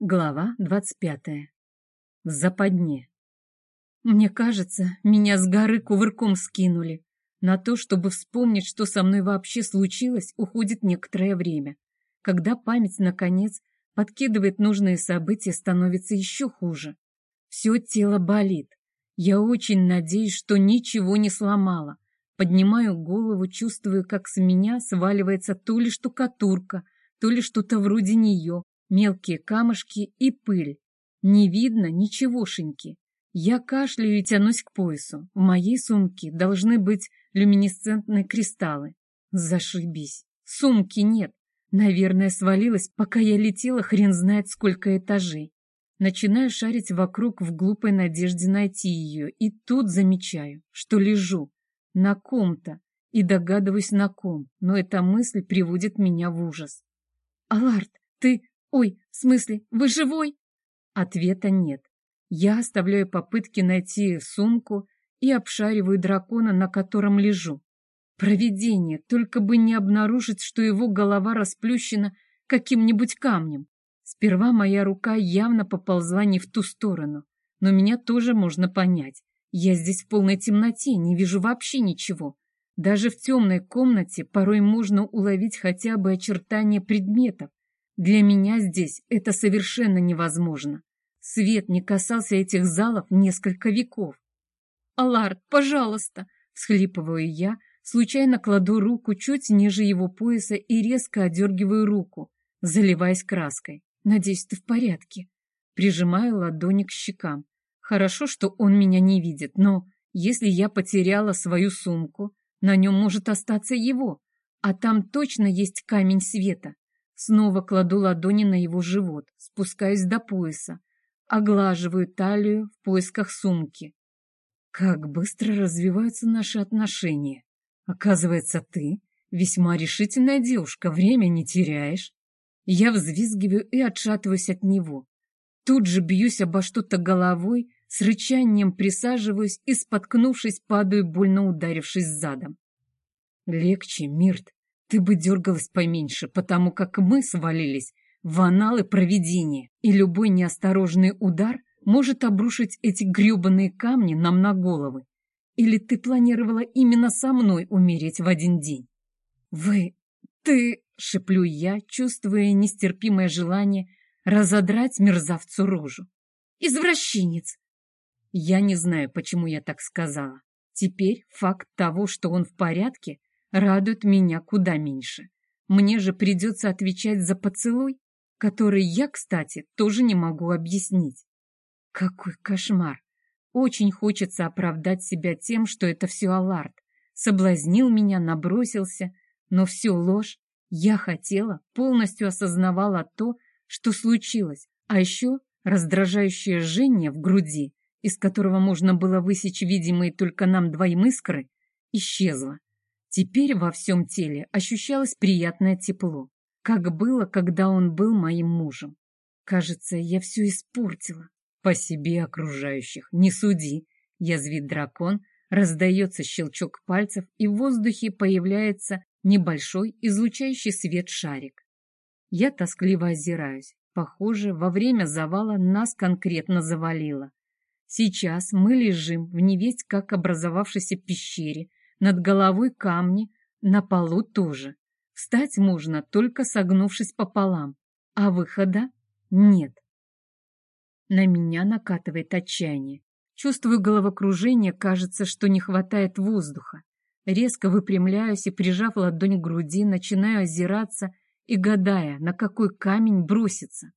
Глава двадцать пятая. В западне. Мне кажется, меня с горы кувырком скинули. На то, чтобы вспомнить, что со мной вообще случилось, уходит некоторое время. Когда память, наконец, подкидывает нужные события, становится еще хуже. Все тело болит. Я очень надеюсь, что ничего не сломала. Поднимаю голову, чувствую, как с меня сваливается то ли штукатурка, то ли что-то вроде нее, мелкие камушки и пыль. Не видно ничегошеньки. Я кашляю и тянусь к поясу. В моей сумке должны быть люминесцентные кристаллы. Зашибись. Сумки нет. Наверное, свалилась, пока я летела хрен знает сколько этажей. Начинаю шарить вокруг в глупой надежде найти ее, и тут замечаю, что лежу на ком-то, и догадываюсь на ком, но эта мысль приводит меня в ужас. «Аларт, ты... Ой, в смысле, вы живой?» Ответа нет. Я оставляю попытки найти сумку и обшариваю дракона, на котором лежу. Провидение, только бы не обнаружить, что его голова расплющена каким-нибудь камнем. Сперва моя рука явно поползла не в ту сторону, но меня тоже можно понять. Я здесь в полной темноте, не вижу вообще ничего. Даже в темной комнате порой можно уловить хотя бы очертания предметов. Для меня здесь это совершенно невозможно. Свет не касался этих залов несколько веков. «Аларт, пожалуйста!» — всхлипываю я, случайно кладу руку чуть ниже его пояса и резко одергиваю руку, заливаясь краской. «Надеюсь, ты в порядке?» Прижимаю ладони к щекам. Хорошо, что он меня не видит, но если я потеряла свою сумку, на нем может остаться его, а там точно есть камень света. Снова кладу ладони на его живот, спускаюсь до пояса, оглаживаю талию в поисках сумки. Как быстро развиваются наши отношения. Оказывается, ты весьма решительная девушка, время не теряешь. Я взвизгиваю и отшатываюсь от него. Тут же бьюсь обо что-то головой с рычанием присаживаюсь и, споткнувшись, падаю, больно ударившись задом. Легче, Мирт, ты бы дергалась поменьше, потому как мы свалились в аналы провидения, и любой неосторожный удар может обрушить эти гребаные камни нам на головы. Или ты планировала именно со мной умереть в один день? Вы... ты... — шеплю я, чувствуя нестерпимое желание разодрать мерзавцу рожу. «Извращенец! Я не знаю, почему я так сказала. Теперь факт того, что он в порядке, радует меня куда меньше. Мне же придется отвечать за поцелуй, который я, кстати, тоже не могу объяснить. Какой кошмар! Очень хочется оправдать себя тем, что это все Аларт. Соблазнил меня, набросился, но все ложь. Я хотела, полностью осознавала то, что случилось, а еще раздражающее жжение в груди из которого можно было высечь видимые только нам двоим искры, исчезла. Теперь во всем теле ощущалось приятное тепло, как было, когда он был моим мужем. Кажется, я все испортила. По себе окружающих. Не суди. Язвит дракон, раздается щелчок пальцев, и в воздухе появляется небольшой излучающий свет шарик. Я тоскливо озираюсь. Похоже, во время завала нас конкретно завалило. Сейчас мы лежим в невесть как образовавшейся пещере, над головой камни, на полу тоже. Встать можно, только согнувшись пополам, а выхода нет. На меня накатывает отчаяние. Чувствую головокружение, кажется, что не хватает воздуха. Резко выпрямляюсь и, прижав ладонь к груди, начинаю озираться и гадая, на какой камень броситься.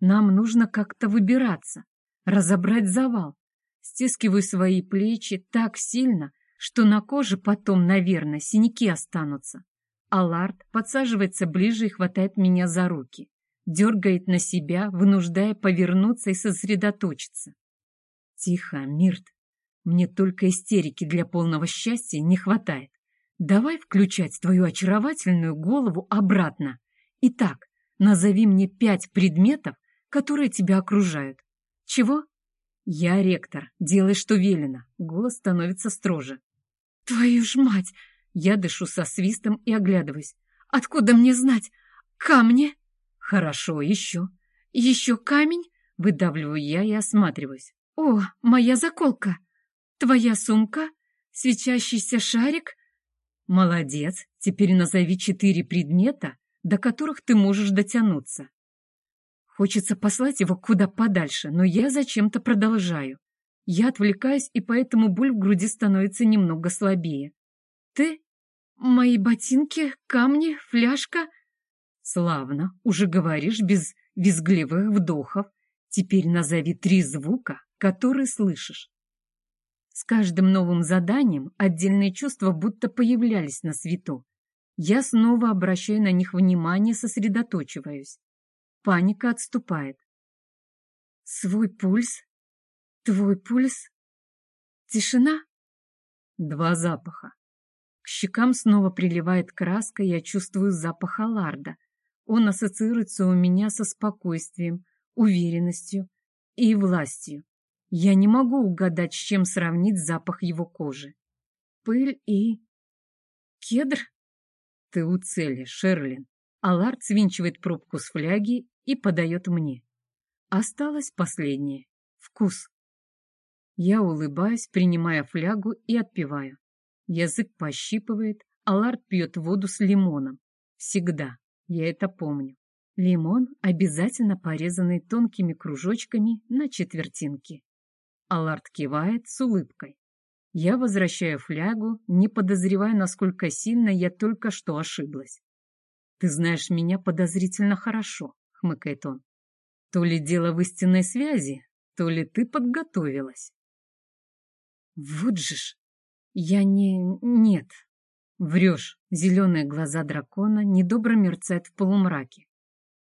Нам нужно как-то выбираться разобрать завал. Стискиваю свои плечи так сильно, что на коже потом, наверное, синяки останутся. Аларт подсаживается ближе и хватает меня за руки. Дергает на себя, вынуждая повернуться и сосредоточиться. Тихо, Мирт. Мне только истерики для полного счастья не хватает. Давай включать твою очаровательную голову обратно. Итак, назови мне пять предметов, которые тебя окружают. Чего? Я ректор. Делай, что велено. Голос становится строже. Твою ж мать! Я дышу со свистом и оглядываюсь. Откуда мне знать? Камни? Хорошо, еще. еще камень?» Выдавливаю я и осматриваюсь. «О, моя заколка! Твоя сумка? Свечащийся шарик?» «Молодец! Теперь назови четыре предмета, до которых ты можешь дотянуться». Хочется послать его куда подальше, но я зачем-то продолжаю. Я отвлекаюсь, и поэтому боль в груди становится немного слабее. «Ты? Мои ботинки? Камни? Фляжка?» «Славно, уже говоришь без визгливых вдохов. Теперь назови три звука, которые слышишь. С каждым новым заданием отдельные чувства будто появлялись на свету. Я снова обращаю на них внимание, сосредоточиваюсь. Паника отступает. Свой пульс? Твой пульс? Тишина? Два запаха. К щекам снова приливает краска, я чувствую запах Аларда. Он ассоциируется у меня со спокойствием, уверенностью и властью. Я не могу угадать, с чем сравнить запах его кожи. Пыль и... кедр? Ты у цели, Шерлин. Аларт свинчивает пробку с фляги и подает мне. Осталось последнее. Вкус. Я улыбаюсь, принимая флягу и отпиваю. Язык пощипывает, Аларт пьет воду с лимоном. Всегда. Я это помню. Лимон, обязательно порезанный тонкими кружочками на четвертинки. Аларт кивает с улыбкой. Я возвращаю флягу, не подозревая, насколько сильно я только что ошиблась. «Ты знаешь меня подозрительно хорошо», — хмыкает он. «То ли дело в истинной связи, то ли ты подготовилась». «Вот же ж! Я не... нет!» Врешь. Зеленые глаза дракона недобро мерцают в полумраке.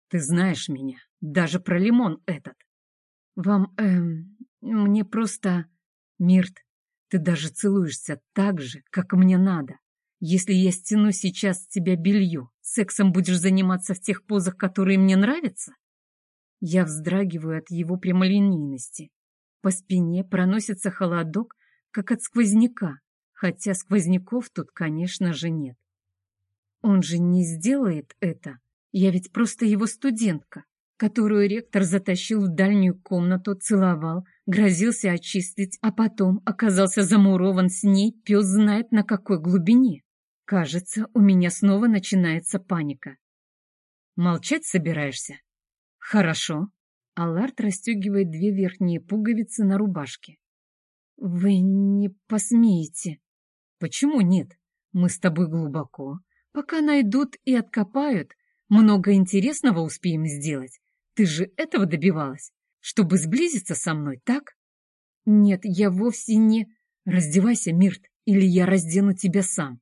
Ты знаешь меня, даже про лимон этот. Вам, эм, мне просто... Мирт, ты даже целуешься так же, как мне надо. Если я стяну сейчас с тебя белье, сексом будешь заниматься в тех позах, которые мне нравятся? Я вздрагиваю от его прямолинейности. По спине проносится холодок, как от сквозняка, хотя сквозняков тут, конечно же, нет. Он же не сделает это. Я ведь просто его студентка, которую ректор затащил в дальнюю комнату, целовал, грозился очистить, а потом оказался замурован с ней, пес знает на какой глубине. Кажется, у меня снова начинается паника. Молчать собираешься? Хорошо. Аларт расстегивает две верхние пуговицы на рубашке. Вы не посмеете. Почему нет? Мы с тобой глубоко. Пока найдут и откопают, много интересного успеем сделать. Ты же этого добивалась, чтобы сблизиться со мной, так? Нет, я вовсе не... Раздевайся, Мирт, или я раздену тебя сам.